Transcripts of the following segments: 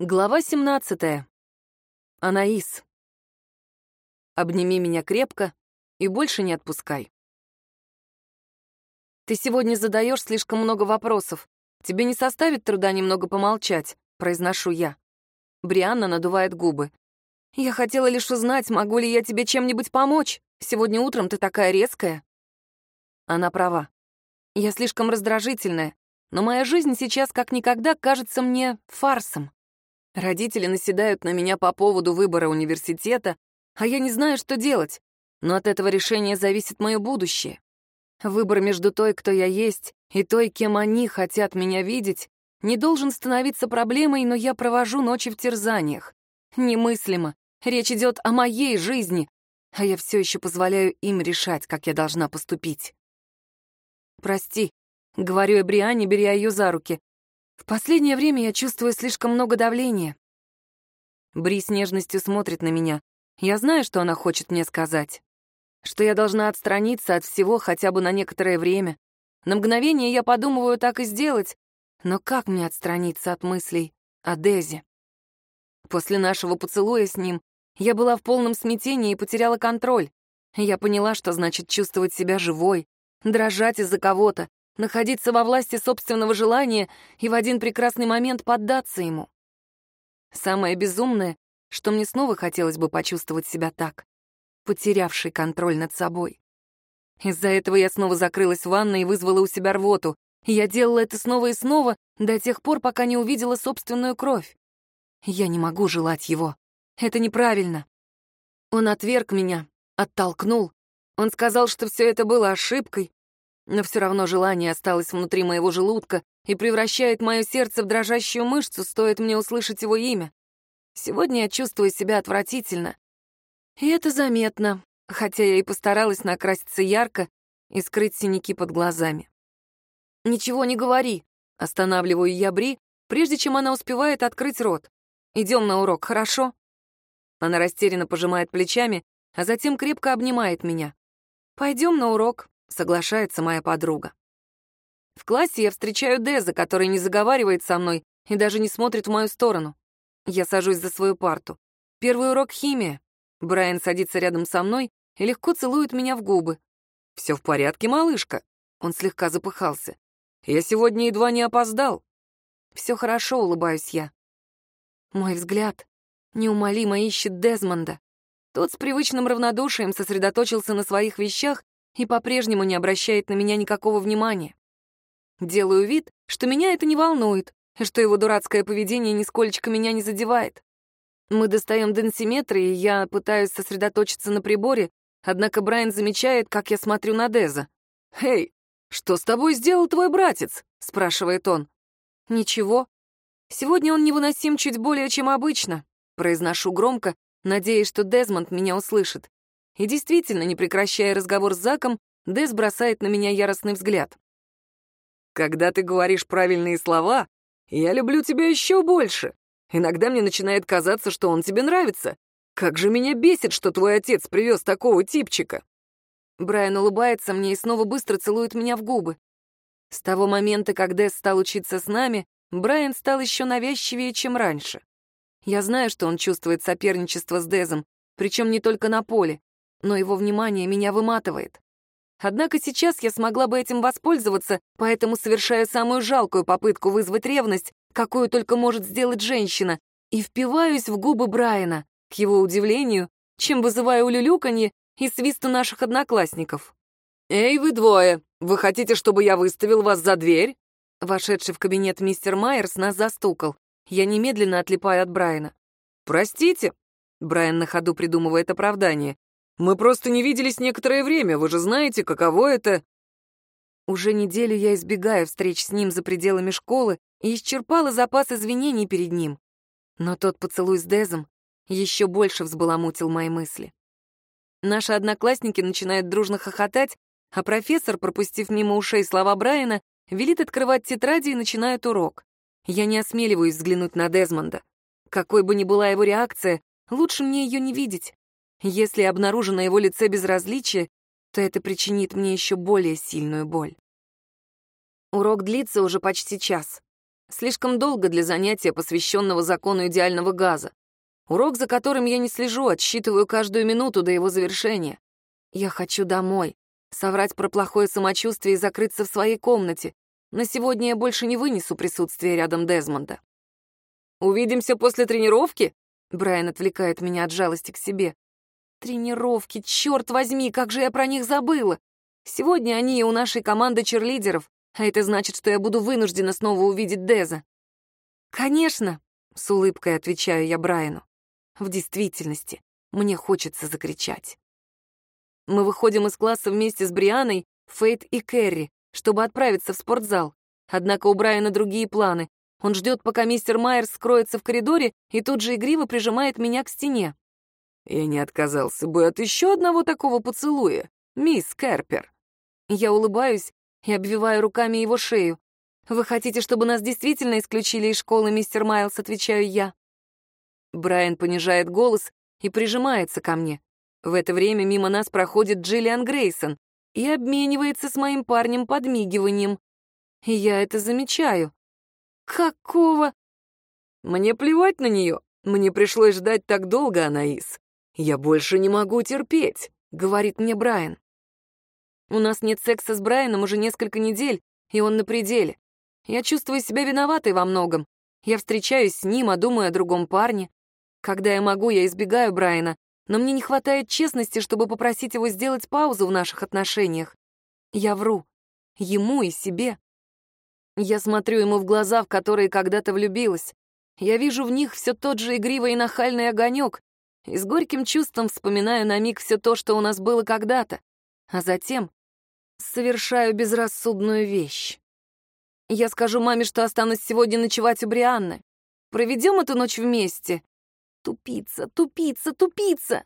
Глава 17. Анаис. Обними меня крепко и больше не отпускай. Ты сегодня задаешь слишком много вопросов. Тебе не составит труда немного помолчать, произношу я. Брианна надувает губы. Я хотела лишь узнать, могу ли я тебе чем-нибудь помочь. Сегодня утром ты такая резкая. Она права. Я слишком раздражительная, но моя жизнь сейчас как никогда кажется мне фарсом. Родители наседают на меня по поводу выбора университета, а я не знаю, что делать. Но от этого решения зависит мое будущее. Выбор между той, кто я есть, и той, кем они хотят меня видеть, не должен становиться проблемой, но я провожу ночи в терзаниях. Немыслимо. Речь идет о моей жизни, а я все еще позволяю им решать, как я должна поступить. «Прости», — говорю я Бриане, беря ее за руки. В последнее время я чувствую слишком много давления. Бри с нежностью смотрит на меня. Я знаю, что она хочет мне сказать. Что я должна отстраниться от всего хотя бы на некоторое время. На мгновение я подумываю так и сделать. Но как мне отстраниться от мыслей о Дезе? После нашего поцелуя с ним я была в полном смятении и потеряла контроль. Я поняла, что значит чувствовать себя живой, дрожать из-за кого-то, находиться во власти собственного желания и в один прекрасный момент поддаться ему. Самое безумное, что мне снова хотелось бы почувствовать себя так, потерявший контроль над собой. Из-за этого я снова закрылась в ванной и вызвала у себя рвоту. я делала это снова и снова до тех пор, пока не увидела собственную кровь. Я не могу желать его. Это неправильно. Он отверг меня, оттолкнул. Он сказал, что все это было ошибкой, но все равно желание осталось внутри моего желудка и превращает мое сердце в дрожащую мышцу, стоит мне услышать его имя. Сегодня я чувствую себя отвратительно. И это заметно, хотя я и постаралась накраситься ярко и скрыть синяки под глазами. «Ничего не говори», — останавливаю я Бри, прежде чем она успевает открыть рот. «Идем на урок, хорошо?» Она растерянно пожимает плечами, а затем крепко обнимает меня. «Пойдем на урок», соглашается моя подруга. В классе я встречаю Деза, который не заговаривает со мной и даже не смотрит в мою сторону. Я сажусь за свою парту. Первый урок — химия. Брайан садится рядом со мной и легко целует меня в губы. «Все в порядке, малышка?» Он слегка запыхался. «Я сегодня едва не опоздал». «Все хорошо», — улыбаюсь я. Мой взгляд неумолимо ищет Дезмонда. Тот с привычным равнодушием сосредоточился на своих вещах и по-прежнему не обращает на меня никакого внимания. Делаю вид, что меня это не волнует, и что его дурацкое поведение нисколько меня не задевает. Мы достаем денсиметры, и я пытаюсь сосредоточиться на приборе, однако Брайан замечает, как я смотрю на Деза. «Эй, что с тобой сделал твой братец?» — спрашивает он. «Ничего. Сегодня он невыносим чуть более, чем обычно», — произношу громко, надеясь, что Дезмонд меня услышит. И действительно, не прекращая разговор с Заком, Дэс бросает на меня яростный взгляд. «Когда ты говоришь правильные слова, я люблю тебя еще больше. Иногда мне начинает казаться, что он тебе нравится. Как же меня бесит, что твой отец привез такого типчика!» Брайан улыбается мне и снова быстро целует меня в губы. С того момента, как Дэс стал учиться с нами, Брайан стал еще навязчивее, чем раньше. Я знаю, что он чувствует соперничество с Дезом, причем не только на поле но его внимание меня выматывает. Однако сейчас я смогла бы этим воспользоваться, поэтому совершаю самую жалкую попытку вызвать ревность, какую только может сделать женщина, и впиваюсь в губы Брайана, к его удивлению, чем вызываю улюлюканье и свист у наших одноклассников. «Эй, вы двое, вы хотите, чтобы я выставил вас за дверь?» Вошедший в кабинет мистер Майерс нас застукал. Я немедленно отлипаю от Брайана. «Простите», — Брайан на ходу придумывает оправдание, мы просто не виделись некоторое время, вы же знаете, каково это...» Уже неделю я избегаю встреч с ним за пределами школы и исчерпала запас извинений перед ним. Но тот поцелуй с Дезом еще больше взбаламутил мои мысли. Наши одноклассники начинают дружно хохотать, а профессор, пропустив мимо ушей слова Брайана, велит открывать тетради и начинает урок. Я не осмеливаюсь взглянуть на Дезмонда. Какой бы ни была его реакция, лучше мне ее не видеть. Если обнаружу на его лице безразличие, то это причинит мне еще более сильную боль. Урок длится уже почти час. Слишком долго для занятия, посвященного закону идеального газа. Урок, за которым я не слежу, отсчитываю каждую минуту до его завершения. Я хочу домой, соврать про плохое самочувствие и закрыться в своей комнате. На сегодня я больше не вынесу присутствие рядом Дезмонда. «Увидимся после тренировки?» Брайан отвлекает меня от жалости к себе. «Тренировки, черт возьми, как же я про них забыла! Сегодня они у нашей команды черлидеров, а это значит, что я буду вынуждена снова увидеть Деза». «Конечно», — с улыбкой отвечаю я Брайану. В действительности, мне хочется закричать. Мы выходим из класса вместе с Брианой, Фейт и Кэрри, чтобы отправиться в спортзал. Однако у Брайана другие планы. Он ждет, пока мистер Майерс скроется в коридоре и тут же игриво прижимает меня к стене. «Я не отказался бы от еще одного такого поцелуя, мисс Керпер». Я улыбаюсь и обвиваю руками его шею. «Вы хотите, чтобы нас действительно исключили из школы, мистер Майлз?» — отвечаю я. Брайан понижает голос и прижимается ко мне. В это время мимо нас проходит Джиллиан Грейсон и обменивается с моим парнем подмигиванием. И я это замечаю. Какого? Мне плевать на нее. Мне пришлось ждать так долго, Анаис. Я больше не могу терпеть, говорит мне Брайан. У нас нет секса с Брайаном уже несколько недель, и он на пределе. Я чувствую себя виноватой во многом. Я встречаюсь с ним, а думаю о другом парне. Когда я могу, я избегаю Брайана, но мне не хватает честности, чтобы попросить его сделать паузу в наших отношениях. Я вру. Ему и себе. Я смотрю ему в глаза, в которые когда-то влюбилась. Я вижу в них все тот же игривый и нахальный огонек, и с горьким чувством вспоминаю на миг все то, что у нас было когда-то. А затем совершаю безрассудную вещь. Я скажу маме, что останусь сегодня ночевать у Брианны. Проведем эту ночь вместе. Тупица, тупица, тупица!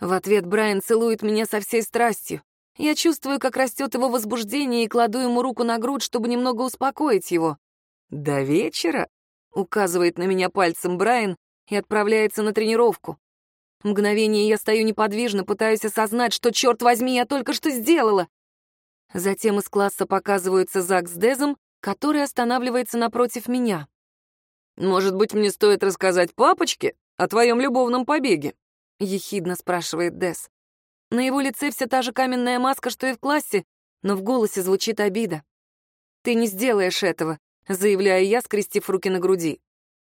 В ответ Брайан целует меня со всей страстью. Я чувствую, как растет его возбуждение, и кладу ему руку на грудь, чтобы немного успокоить его. «До вечера?» — указывает на меня пальцем Брайан и отправляется на тренировку. Мгновение я стою неподвижно, пытаюсь осознать, что, черт возьми, я только что сделала. Затем из класса показываются Зак с Дезом, который останавливается напротив меня. «Может быть, мне стоит рассказать папочке о твоем любовном побеге?» — ехидно спрашивает Дез. На его лице вся та же каменная маска, что и в классе, но в голосе звучит обида. «Ты не сделаешь этого», — заявляю я, скрестив руки на груди.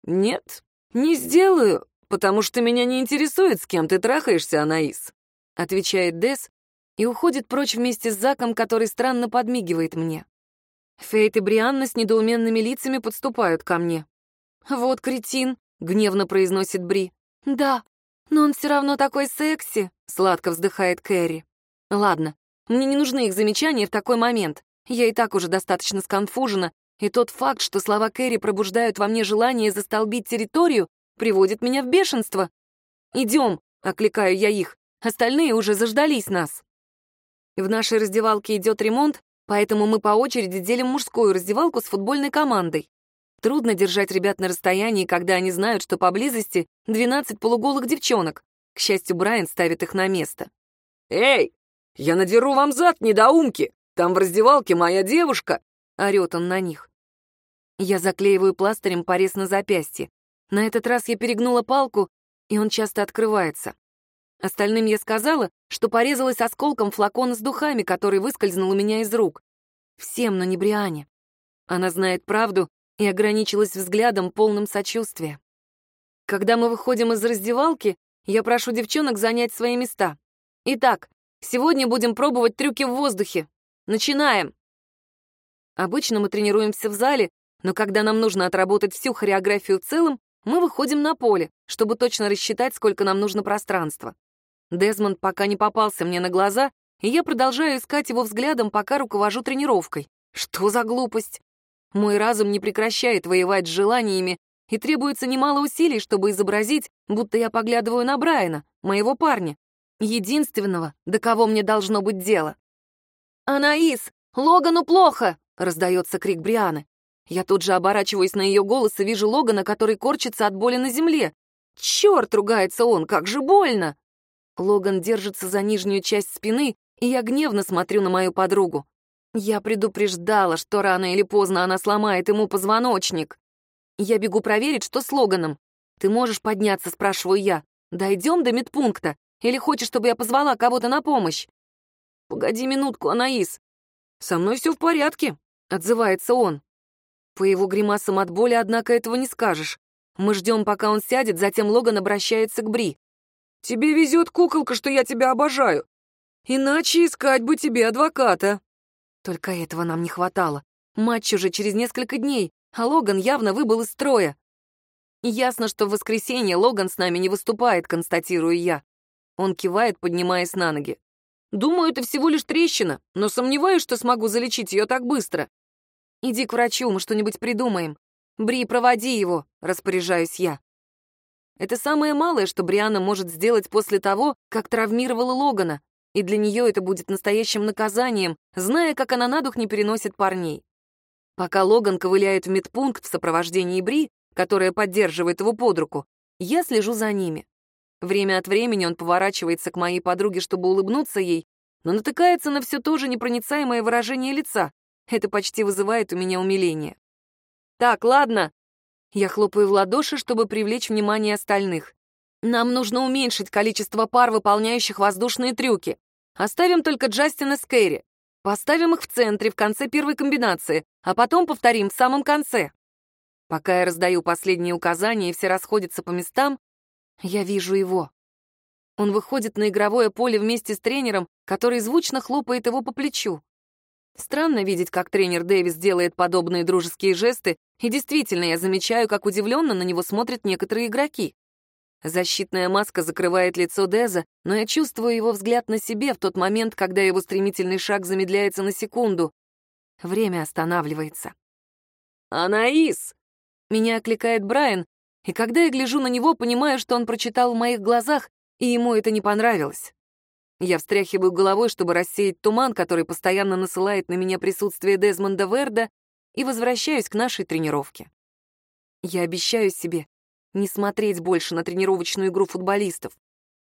«Нет, не сделаю, потому что меня не интересует, с кем ты трахаешься, Анаис», — отвечает Дес и уходит прочь вместе с Заком, который странно подмигивает мне. Фейт и Брианна с недоуменными лицами подступают ко мне. «Вот кретин», — гневно произносит Бри. «Да, но он все равно такой секси», — сладко вздыхает Кэрри. «Ладно, мне не нужны их замечания в такой момент. Я и так уже достаточно сконфужена, и тот факт, что слова Кэрри пробуждают во мне желание застолбить территорию, приводит меня в бешенство. «Идем», — окликаю я их, остальные уже заждались нас. В нашей раздевалке идет ремонт, поэтому мы по очереди делим мужскую раздевалку с футбольной командой. Трудно держать ребят на расстоянии, когда они знают, что поблизости 12 полуголых девчонок. К счастью, Брайан ставит их на место. «Эй, я надеру вам зад, недоумки! Там в раздевалке моя девушка!» — орёт он на них. Я заклеиваю пластырем порез на запястье. На этот раз я перегнула палку, и он часто открывается. Остальным я сказала, что порезалась осколком флакона с духами, который выскользнул у меня из рук. Всем, но не Бриане. Она знает правду и ограничилась взглядом, полным сочувствия. Когда мы выходим из раздевалки, я прошу девчонок занять свои места. Итак, сегодня будем пробовать трюки в воздухе. Начинаем! Обычно мы тренируемся в зале, но когда нам нужно отработать всю хореографию в целом, мы выходим на поле, чтобы точно рассчитать, сколько нам нужно пространства. Дезмонд пока не попался мне на глаза, и я продолжаю искать его взглядом, пока руковожу тренировкой. Что за глупость? Мой разум не прекращает воевать с желаниями, и требуется немало усилий, чтобы изобразить, будто я поглядываю на Брайана, моего парня, единственного, до кого мне должно быть дело. «Анаис, Логану плохо!» — раздается крик Брианы. Я тут же оборачиваюсь на ее голос и вижу Логана, который корчится от боли на земле. «Черт!» — ругается он, как же больно! Логан держится за нижнюю часть спины, и я гневно смотрю на мою подругу. Я предупреждала, что рано или поздно она сломает ему позвоночник. Я бегу проверить, что с Логаном. «Ты можешь подняться?» — спрашиваю я. «Дойдем до медпункта? Или хочешь, чтобы я позвала кого-то на помощь?» «Погоди минутку, Анаис. Со мной все в порядке», — отзывается он. По его гримасам от боли, однако, этого не скажешь. Мы ждем, пока он сядет, затем Логан обращается к Бри. «Тебе везет, куколка, что я тебя обожаю. Иначе искать бы тебе адвоката». Только этого нам не хватало. Матч уже через несколько дней, а Логан явно выбыл из строя. Ясно, что в воскресенье Логан с нами не выступает, констатирую я. Он кивает, поднимаясь на ноги. Думаю, это всего лишь трещина, но сомневаюсь, что смогу залечить ее так быстро. Иди к врачу, мы что-нибудь придумаем. Бри, проводи его, распоряжаюсь я. Это самое малое, что Бриана может сделать после того, как травмировала Логана, и для нее это будет настоящим наказанием, зная, как она на дух не переносит парней. Пока Логан ковыляет в медпункт в сопровождении Бри, которая поддерживает его под руку, я слежу за ними. Время от времени он поворачивается к моей подруге, чтобы улыбнуться ей, но натыкается на все то же непроницаемое выражение лица, это почти вызывает у меня умиление. «Так, ладно». Я хлопаю в ладоши, чтобы привлечь внимание остальных. «Нам нужно уменьшить количество пар, выполняющих воздушные трюки. Оставим только Джастина с Кэрри. Поставим их в центре, в конце первой комбинации, а потом повторим в самом конце». Пока я раздаю последние указания и все расходятся по местам, я вижу его. Он выходит на игровое поле вместе с тренером, который звучно хлопает его по плечу. Странно видеть, как тренер Дэвис делает подобные дружеские жесты, и действительно я замечаю, как удивленно на него смотрят некоторые игроки. Защитная маска закрывает лицо Деза, но я чувствую его взгляд на себе в тот момент, когда его стремительный шаг замедляется на секунду. Время останавливается. «Анаис!» Меня окликает Брайан, и когда я гляжу на него, понимаю, что он прочитал в моих глазах, и ему это не понравилось. Я встряхиваю головой, чтобы рассеять туман, который постоянно насылает на меня присутствие Дезмонда Верда, и возвращаюсь к нашей тренировке. Я обещаю себе не смотреть больше на тренировочную игру футболистов.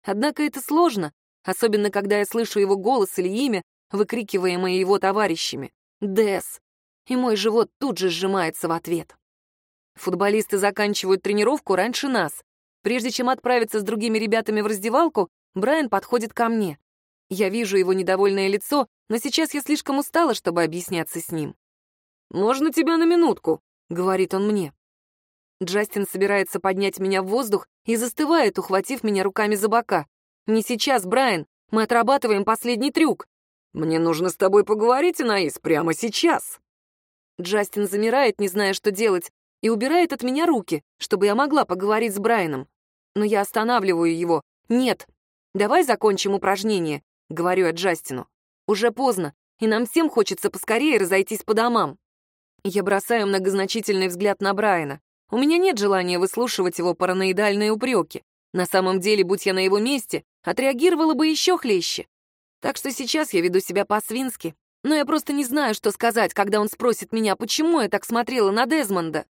Однако это сложно, особенно когда я слышу его голос или имя, выкрикиваемое его товарищами. «Дес!» И мой живот тут же сжимается в ответ. Футболисты заканчивают тренировку раньше нас. Прежде чем отправиться с другими ребятами в раздевалку, Брайан подходит ко мне. Я вижу его недовольное лицо, но сейчас я слишком устала, чтобы объясняться с ним. «Можно тебя на минутку?» — говорит он мне. Джастин собирается поднять меня в воздух и застывает, ухватив меня руками за бока. «Не сейчас, Брайан, мы отрабатываем последний трюк». «Мне нужно с тобой поговорить, Анаис, прямо сейчас». Джастин замирает, не зная, что делать, и убирает от меня руки, чтобы я могла поговорить с Брайаном. Но я останавливаю его. «Нет, «Давай закончим упражнение», — говорю я Джастину. «Уже поздно, и нам всем хочется поскорее разойтись по домам». Я бросаю многозначительный взгляд на Брайана. У меня нет желания выслушивать его параноидальные упреки. На самом деле, будь я на его месте, отреагировала бы еще хлеще. Так что сейчас я веду себя по-свински. Но я просто не знаю, что сказать, когда он спросит меня, почему я так смотрела на Дезмонда.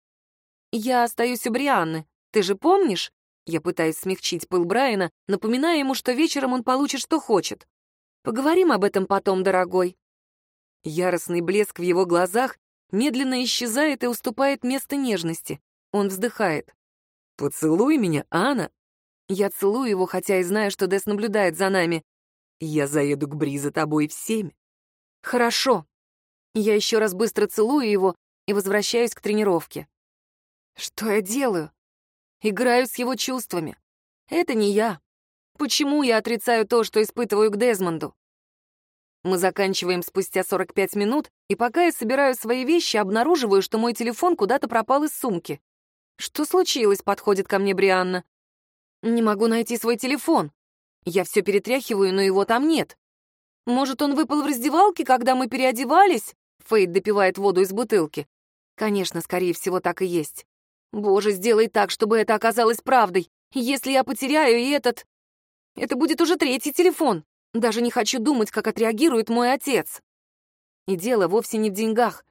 Я остаюсь у Брианны. Ты же помнишь? Я пытаюсь смягчить пыл Брайана, напоминая ему, что вечером он получит, что хочет. Поговорим об этом потом, дорогой. Яростный блеск в его глазах медленно исчезает и уступает место нежности. Он вздыхает. «Поцелуй меня, Анна!» Я целую его, хотя и знаю, что Дес наблюдает за нами. «Я заеду к Бри за тобой в семь». «Хорошо». Я еще раз быстро целую его и возвращаюсь к тренировке. Что я делаю? Играю с его чувствами. Это не я. Почему я отрицаю то, что испытываю к Дезмонду? Мы заканчиваем спустя 45 минут, и пока я собираю свои вещи, обнаруживаю, что мой телефон куда-то пропал из сумки. «Что случилось?» — подходит ко мне Брианна. «Не могу найти свой телефон. Я все перетряхиваю, но его там нет. Может, он выпал в раздевалке, когда мы переодевались?» Фейд допивает воду из бутылки. Конечно, скорее всего, так и есть. Боже, сделай так, чтобы это оказалось правдой. Если я потеряю и этот... Это будет уже третий телефон. Даже не хочу думать, как отреагирует мой отец. И дело вовсе не в деньгах.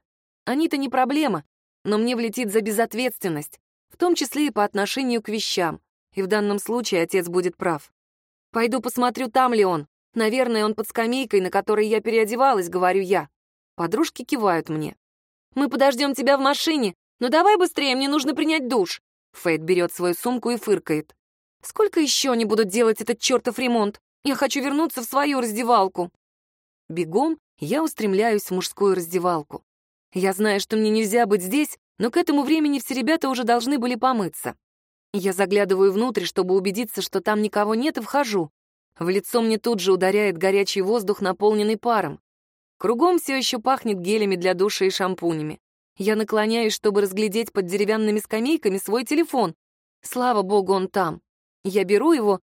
Они-то не проблема, но мне влетит за безответственность, в том числе и по отношению к вещам. И в данном случае отец будет прав. Пойду посмотрю, там ли он. Наверное, он под скамейкой, на которой я переодевалась, говорю я. Подружки кивают мне. «Мы подождем тебя в машине», «Ну давай быстрее, мне нужно принять душ!» Фейт берет свою сумку и фыркает. «Сколько еще они будут делать этот чертов ремонт? Я хочу вернуться в свою раздевалку!» Бегом я устремляюсь в мужскую раздевалку. Я знаю, что мне нельзя быть здесь, но к этому времени все ребята уже должны были помыться. Я заглядываю внутрь, чтобы убедиться, что там никого нет, и вхожу. В лицо мне тут же ударяет горячий воздух, наполненный паром. Кругом все еще пахнет гелями для душа и шампунями. Я наклоняюсь, чтобы разглядеть под деревянными скамейками свой телефон. Слава богу, он там. Я беру его,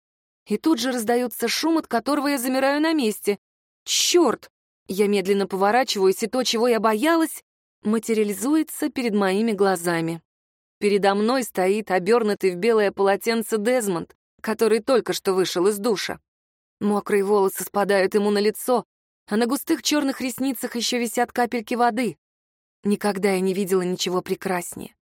и тут же раздается шум, от которого я замираю на месте. Черт! Я медленно поворачиваюсь, и то, чего я боялась, материализуется перед моими глазами. Передо мной стоит обернутый в белое полотенце Дезмонд, который только что вышел из душа. Мокрые волосы спадают ему на лицо, а на густых черных ресницах еще висят капельки воды. Никогда я не видела ничего прекраснее.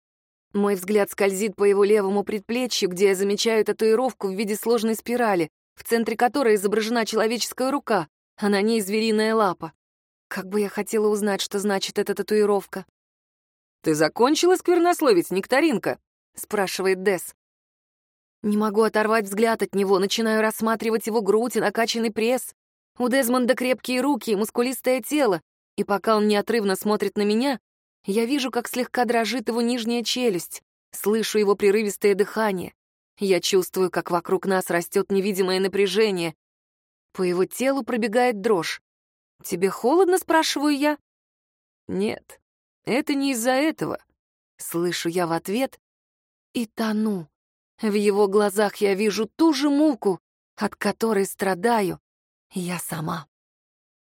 Мой взгляд скользит по его левому предплечью, где я замечаю татуировку в виде сложной спирали, в центре которой изображена человеческая рука, а на ней звериная лапа. Как бы я хотела узнать, что значит эта татуировка. «Ты закончила сквернословить, Нектаринка?» — спрашивает Дес. Не могу оторвать взгляд от него, начинаю рассматривать его грудь и накачанный пресс. У Дезмонда крепкие руки и мускулистое тело, и пока он неотрывно смотрит на меня, я вижу, как слегка дрожит его нижняя челюсть, слышу его прерывистое дыхание. Я чувствую, как вокруг нас растет невидимое напряжение. По его телу пробегает дрожь. «Тебе холодно?» — спрашиваю я. «Нет, это не из-за этого. Слышу я в ответ и тону. В его глазах я вижу ту же муку, от которой страдаю я сама.